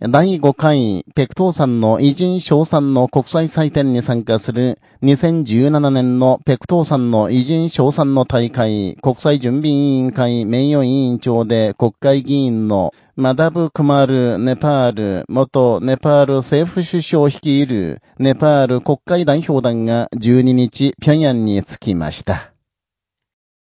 第5回、ペクトーさんの偉人賞賛の国際祭典に参加する2017年のペクトーさんの偉人賞賛の大会国際準備委員会名誉委員長で国会議員のマダブ・クマル・ネパール元ネパール政府首相率いるネパール国会代表団が12日、平壌に着きました。